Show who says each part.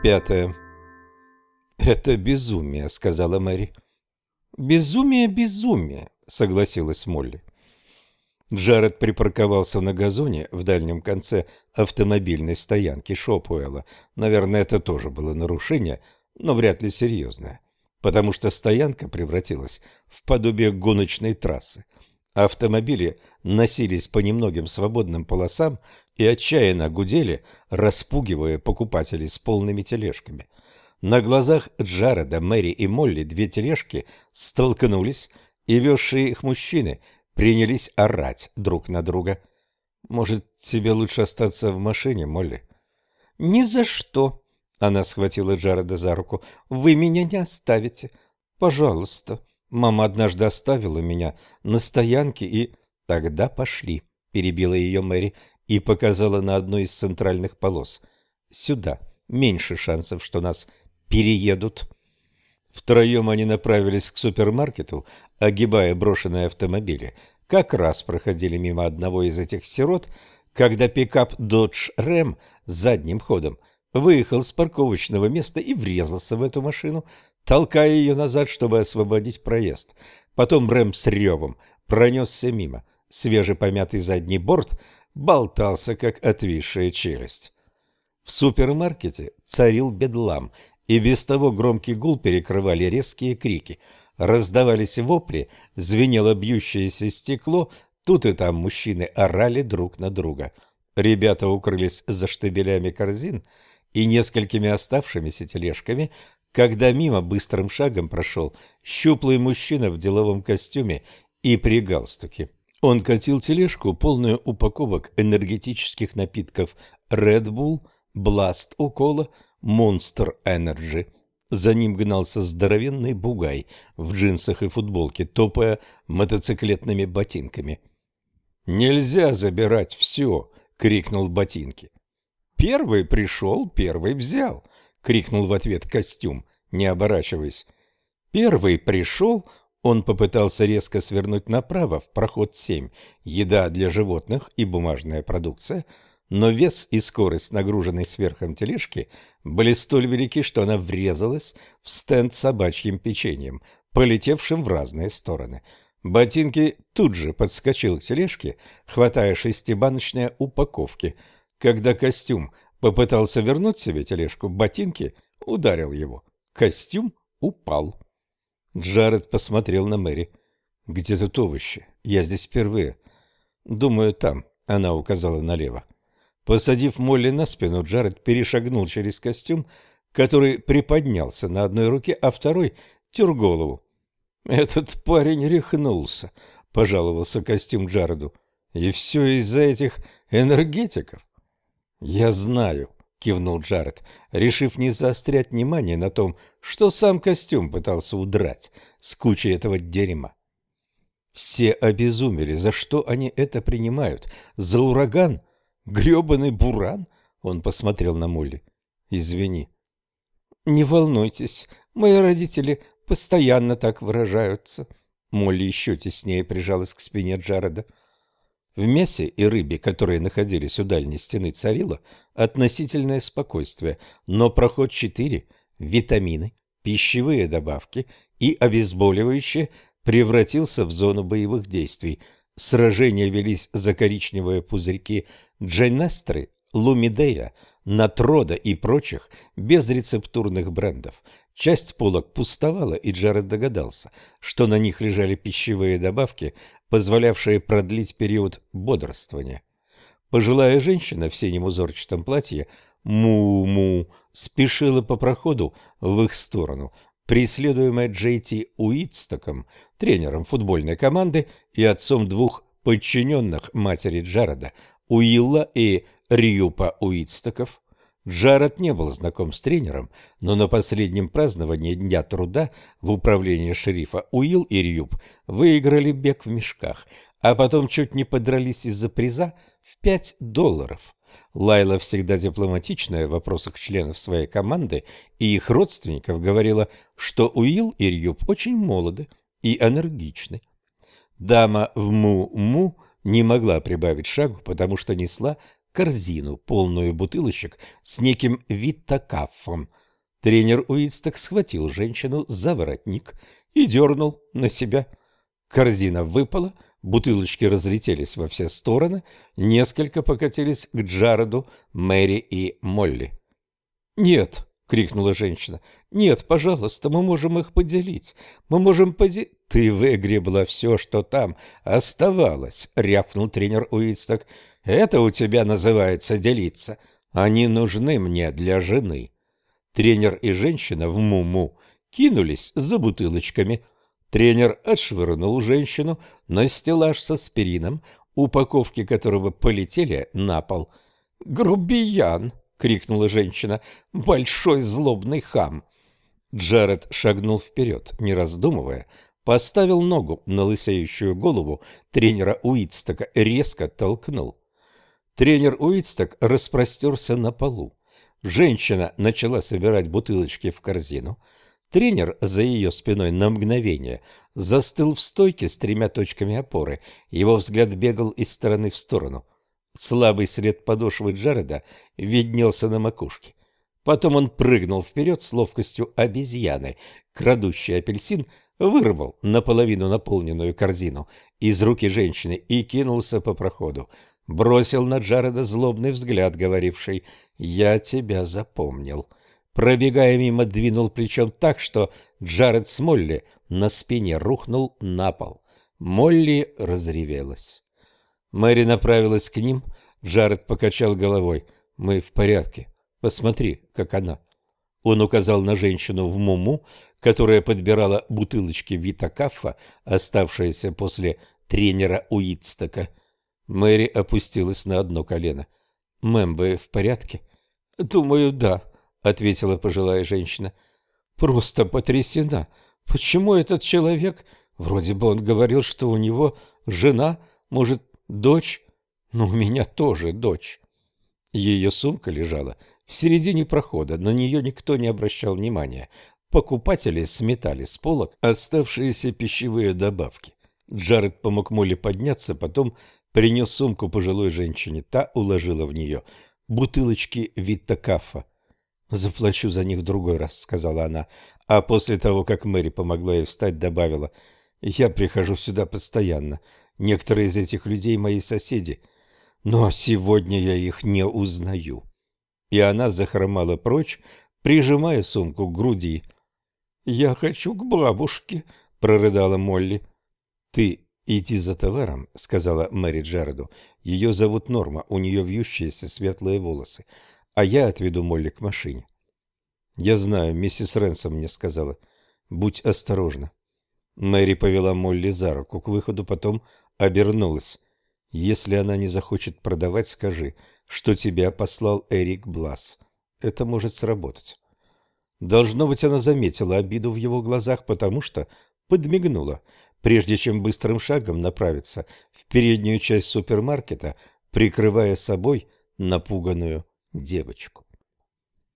Speaker 1: Пятое. «Это безумие», — сказала Мэри. «Безумие, безумие», — согласилась Молли. Джаред припарковался на газоне в дальнем конце автомобильной стоянки Шопуэлла. Наверное, это тоже было нарушение, но вряд ли серьезное, потому что стоянка превратилась в подобие гоночной трассы. Автомобили носились по немногим свободным полосам и отчаянно гудели, распугивая покупателей с полными тележками. На глазах Джареда, Мэри и Молли две тележки столкнулись, и везшие их мужчины принялись орать друг на друга. «Может, тебе лучше остаться в машине, Молли?» «Ни за что!» — она схватила Джареда за руку. «Вы меня не оставите. Пожалуйста!» Мама однажды оставила меня на стоянке и... Тогда пошли, перебила ее Мэри и показала на одну из центральных полос. Сюда. Меньше шансов, что нас переедут. Втроем они направились к супермаркету, огибая брошенные автомобили. Как раз проходили мимо одного из этих сирот, когда пикап Dodge Ram задним ходом выехал с парковочного места и врезался в эту машину, толкая ее назад, чтобы освободить проезд. Потом Рэм с ревом пронесся мимо. Свежепомятый задний борт болтался, как отвисшая челюсть. В супермаркете царил бедлам, и без того громкий гул перекрывали резкие крики. Раздавались вопли, звенело бьющееся стекло, тут и там мужчины орали друг на друга. Ребята укрылись за штабелями корзин и несколькими оставшимися тележками когда мимо быстрым шагом прошел щуплый мужчина в деловом костюме и при галстуке. Он катил тележку, полную упаковок энергетических напитков Red Bull, Blast Укола, Monster Energy. За ним гнался здоровенный бугай в джинсах и футболке, топая мотоциклетными ботинками. «Нельзя забирать все!» — крикнул ботинки. «Первый пришел, первый взял!» — крикнул в ответ костюм, не оборачиваясь. Первый пришел, он попытался резко свернуть направо в проход 7, еда для животных и бумажная продукция, но вес и скорость нагруженной сверхом тележки были столь велики, что она врезалась в стенд с собачьим печеньем, полетевшим в разные стороны. Ботинки тут же подскочил к тележке, хватая шестибаночные упаковки. Когда костюм Попытался вернуть себе тележку, ботинки ударил его. Костюм упал. Джаред посмотрел на Мэри. «Где тут овощи? Я здесь впервые». «Думаю, там», — она указала налево. Посадив Молли на спину, Джаред перешагнул через костюм, который приподнялся на одной руке, а второй тер голову. «Этот парень рехнулся», — пожаловался костюм Джареду. «И все из-за этих энергетиков. «Я знаю», — кивнул Джаред, решив не заострять внимание на том, что сам костюм пытался удрать с кучей этого дерьма. Все обезумели. За что они это принимают? За ураган? Грёбаный буран? Он посмотрел на Молли. Извини. Не волнуйтесь, мои родители постоянно так выражаются. Молли еще теснее прижалась к спине Джареда. В мясе и рыбе, которые находились у дальней стены, царило относительное спокойствие, но проход 4, витамины, пищевые добавки и обезболивающие превратился в зону боевых действий. Сражения велись за коричневые пузырьки Джейнестры, Лумидея, Натрода и прочих безрецептурных брендов. Часть полок пустовала, и Джаред догадался, что на них лежали пищевые добавки, позволявшие продлить период бодрствования. Пожилая женщина в синем узорчатом платье «Му-му» спешила по проходу в их сторону, преследуемая Джей Ти Уитстоком, тренером футбольной команды и отцом двух подчиненных матери Джареда, Уилла и Рьюпа Уитстоков. Джаред не был знаком с тренером, но на последнем праздновании Дня труда в управлении шерифа Уилл и Рьюб выиграли бег в мешках, а потом чуть не подрались из-за приза в пять долларов. Лайла, всегда дипломатичная в вопросах членов своей команды и их родственников, говорила, что Уилл и Рьюб очень молоды и энергичны. Дама в му-му не могла прибавить шагу, потому что несла корзину, полную бутылочек с неким виттакаффом. Тренер Уитсток схватил женщину за воротник и дернул на себя. Корзина выпала, бутылочки разлетелись во все стороны, несколько покатились к Джареду, Мэри и Молли. «Нет!» — крикнула женщина. «Нет, пожалуйста, мы можем их поделить. Мы можем поделить...» «Ты выгребла все, что там оставалось», — рявкнул тренер Уитсток. «Это у тебя называется делиться. Они нужны мне для жены». Тренер и женщина в муму кинулись за бутылочками. Тренер отшвырнул женщину на стеллаж со аспирином, упаковки которого полетели на пол. «Грубиян!» — крикнула женщина. «Большой злобный хам!» Джаред шагнул вперед, не раздумывая, поставил ногу на лысеющую голову тренера Уитстока, резко толкнул. Тренер Уитсток распростерся на полу. Женщина начала собирать бутылочки в корзину. Тренер за ее спиной на мгновение застыл в стойке с тремя точками опоры. Его взгляд бегал из стороны в сторону — Слабый след подошвы Джареда виднелся на макушке. Потом он прыгнул вперед с ловкостью обезьяны. Крадущий апельсин вырвал наполовину наполненную корзину из руки женщины и кинулся по проходу. Бросил на Джареда злобный взгляд, говоривший «Я тебя запомнил». Пробегая мимо, двинул плечом так, что Джаред с Молли на спине рухнул на пол. Молли разревелась. Мэри направилась к ним. Джаред покачал головой. «Мы в порядке. Посмотри, как она». Он указал на женщину в муму, которая подбирала бутылочки Витакаффа, оставшиеся после тренера Уитстока. Мэри опустилась на одно колено. «Мэм, вы в порядке?» «Думаю, да», — ответила пожилая женщина. «Просто потрясена. Почему этот человек... Вроде бы он говорил, что у него жена, может, Дочь? Ну, у меня тоже дочь. Ее сумка лежала в середине прохода, на нее никто не обращал внимания. Покупатели сметали с полок оставшиеся пищевые добавки. Джаред помог Молли подняться, потом принес сумку пожилой женщине. Та уложила в нее бутылочки Витта Каффа. «Заплачу за них в другой раз», — сказала она. А после того, как Мэри помогла ей встать, добавила, «Я прихожу сюда постоянно. Некоторые из этих людей мои соседи, но сегодня я их не узнаю. И она захромала прочь, прижимая сумку к груди. «Я хочу к бабушке», — прорыдала Молли. «Ты иди за товаром», — сказала Мэри Джареду. «Ее зовут Норма, у нее вьющиеся светлые волосы, а я отведу Молли к машине». «Я знаю, миссис Ренсом мне сказала. Будь осторожна». Мэри повела Молли за руку к выходу, потом обернулась. «Если она не захочет продавать, скажи, что тебя послал Эрик Блас. Это может сработать». Должно быть, она заметила обиду в его глазах, потому что подмигнула, прежде чем быстрым шагом направиться в переднюю часть супермаркета, прикрывая собой напуганную девочку.